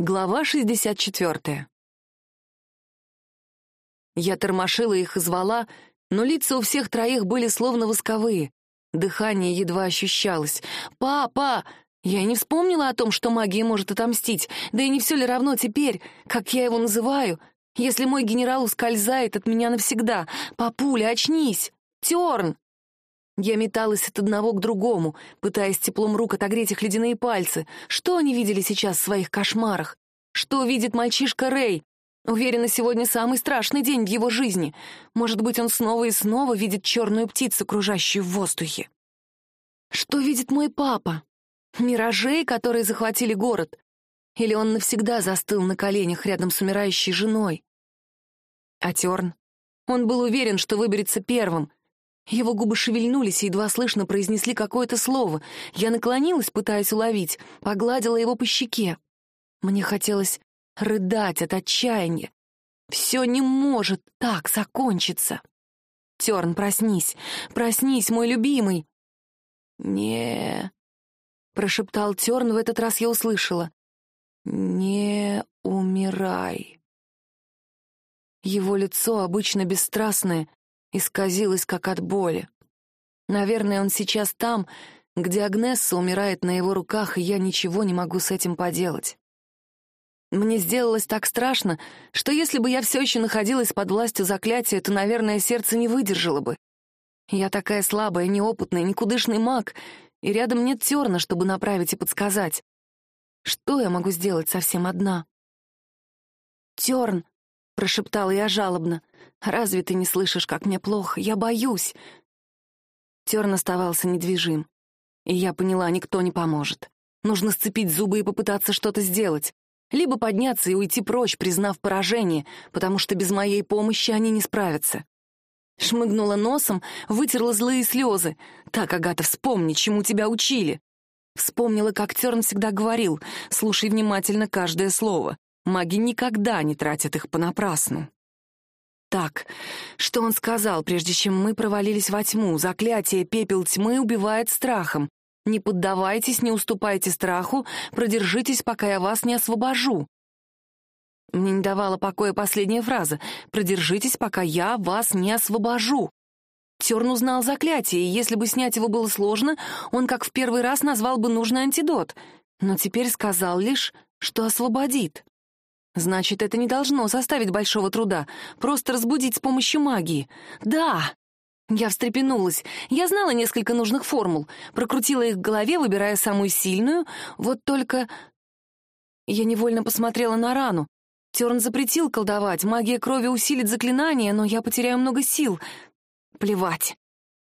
Глава 64. Я тормошила их и звала, но лица у всех троих были словно восковые. Дыхание едва ощущалось. «Папа!» Я не вспомнила о том, что магия может отомстить, да и не все ли равно теперь, как я его называю, если мой генерал ускользает от меня навсегда. «Папуля, очнись! Терн!» Я металась от одного к другому, пытаясь теплом рук отогреть их ледяные пальцы. Что они видели сейчас в своих кошмарах? Что видит мальчишка Рэй? Уверена, сегодня самый страшный день в его жизни. Может быть, он снова и снова видит черную птицу, кружащую в воздухе. Что видит мой папа? Миражей, которые захватили город? Или он навсегда застыл на коленях рядом с умирающей женой? А Терн? Он был уверен, что выберется первым — его губы шевельнулись и едва слышно произнесли какое-то слово. Я наклонилась, пытаясь уловить, погладила его по щеке. Мне хотелось рыдать от отчаяния. Все не может так закончиться. Терн, проснись, проснись, мой любимый. Не, прошептал Терн, в этот раз я услышала. Не умирай. Его лицо, обычно бесстрастное, исказилось, как от боли. Наверное, он сейчас там, где Агнесса умирает на его руках, и я ничего не могу с этим поделать. Мне сделалось так страшно, что если бы я все еще находилась под властью заклятия, то, наверное, сердце не выдержало бы. Я такая слабая, неопытная, никудышный маг, и рядом нет терна, чтобы направить и подсказать. Что я могу сделать совсем одна? «Терн!» — прошептала я жалобно. «Разве ты не слышишь, как мне плохо? Я боюсь!» Терн оставался недвижим. И я поняла, никто не поможет. Нужно сцепить зубы и попытаться что-то сделать. Либо подняться и уйти прочь, признав поражение, потому что без моей помощи они не справятся. Шмыгнула носом, вытерла злые слезы. «Так, Агата, вспомни, чему тебя учили!» Вспомнила, как Терн всегда говорил, слушай внимательно каждое слово. Маги никогда не тратят их понапрасну. Так, что он сказал, прежде чем мы провалились во тьму? Заклятие «Пепел тьмы» убивает страхом. Не поддавайтесь, не уступайте страху, продержитесь, пока я вас не освобожу. Мне не давала покоя последняя фраза «Продержитесь, пока я вас не освобожу». Терн узнал заклятие, и если бы снять его было сложно, он как в первый раз назвал бы нужный антидот, но теперь сказал лишь, что освободит. Значит, это не должно составить большого труда. Просто разбудить с помощью магии. Да! Я встрепенулась. Я знала несколько нужных формул. Прокрутила их в голове, выбирая самую сильную. Вот только... Я невольно посмотрела на рану. Терн запретил колдовать. Магия крови усилит заклинание, но я потеряю много сил. Плевать.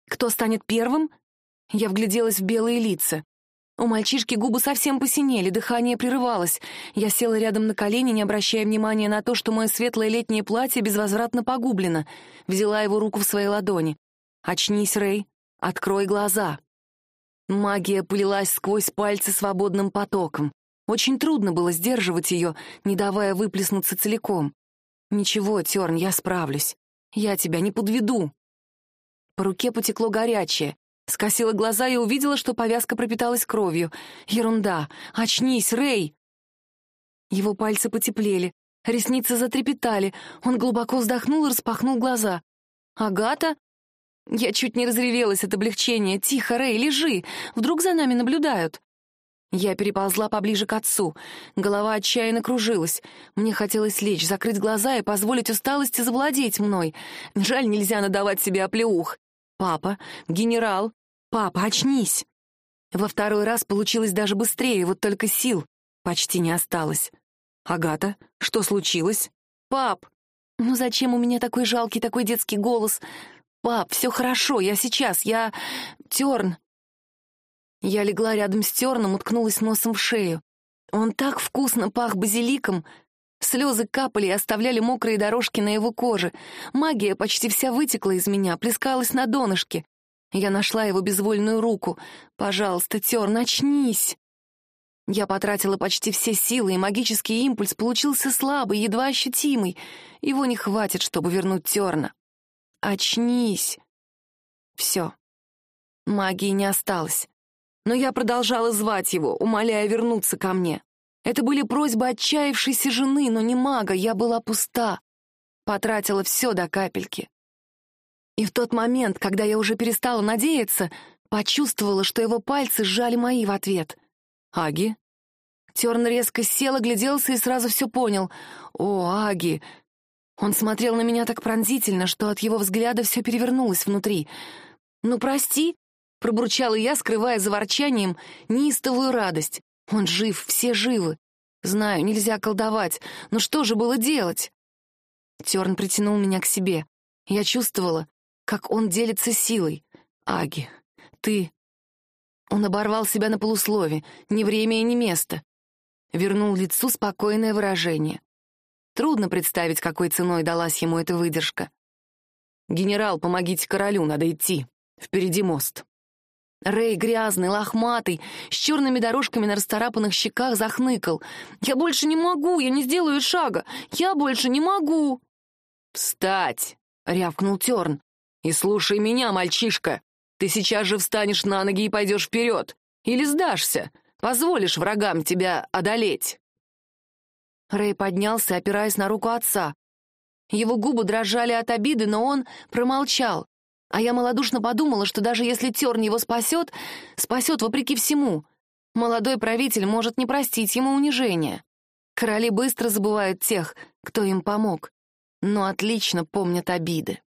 Кто станет первым? Я вгляделась в белые лица. У мальчишки губы совсем посинели, дыхание прерывалось. Я села рядом на колени, не обращая внимания на то, что мое светлое летнее платье безвозвратно погублено. Взяла его руку в свои ладони. «Очнись, Рэй. Открой глаза». Магия полилась сквозь пальцы свободным потоком. Очень трудно было сдерживать ее, не давая выплеснуться целиком. «Ничего, Терн, я справлюсь. Я тебя не подведу». По руке потекло горячее. Скосила глаза и увидела, что повязка пропиталась кровью. Ерунда. Очнись, Рэй! Его пальцы потеплели, ресницы затрепетали. Он глубоко вздохнул и распахнул глаза. «Агата?» Я чуть не разревелась от облегчения. «Тихо, Рэй, лежи! Вдруг за нами наблюдают?» Я переползла поближе к отцу. Голова отчаянно кружилась. Мне хотелось лечь, закрыть глаза и позволить усталости завладеть мной. Жаль, нельзя надавать себе оплеух. «Папа! Генерал! Папа, очнись!» Во второй раз получилось даже быстрее, вот только сил почти не осталось. «Агата, что случилось?» «Пап! Ну зачем у меня такой жалкий, такой детский голос? Пап, все хорошо, я сейчас, я... Терн!» Я легла рядом с Терном, уткнулась носом в шею. Он так вкусно пах базиликом, Слезы капали и оставляли мокрые дорожки на его коже. Магия почти вся вытекла из меня, плескалась на донышке. Я нашла его безвольную руку. «Пожалуйста, Тер, начнись!» Я потратила почти все силы, и магический импульс получился слабый, едва ощутимый. Его не хватит, чтобы вернуть Терна. «Очнись!» Все. Магии не осталось. Но я продолжала звать его, умоляя вернуться ко мне. Это были просьбы отчаявшейся жены, но не мага, я была пуста. Потратила все до капельки. И в тот момент, когда я уже перестала надеяться, почувствовала, что его пальцы сжали мои в ответ. «Аги?» Терн резко сел, огляделся и сразу все понял. «О, Аги!» Он смотрел на меня так пронзительно, что от его взгляда все перевернулось внутри. «Ну, прости», — пробурчала я, скрывая за ворчанием неистовую радость. «Он жив, все живы. Знаю, нельзя колдовать, но что же было делать?» Терн притянул меня к себе. Я чувствовала, как он делится силой. «Аги, ты...» Он оборвал себя на полуслове, ни время и ни место. Вернул лицу спокойное выражение. Трудно представить, какой ценой далась ему эта выдержка. «Генерал, помогите королю, надо идти. Впереди мост». Рэй, грязный, лохматый, с черными дорожками на расторапанных щеках, захныкал. «Я больше не могу, я не сделаю шага! Я больше не могу!» «Встать!» — рявкнул Терн. «И слушай меня, мальчишка! Ты сейчас же встанешь на ноги и пойдешь вперед! Или сдашься! Позволишь врагам тебя одолеть!» Рэй поднялся, опираясь на руку отца. Его губы дрожали от обиды, но он промолчал. А я малодушно подумала, что даже если Терн его спасет, спасет вопреки всему. Молодой правитель может не простить ему унижения. Короли быстро забывают тех, кто им помог, но отлично помнят обиды.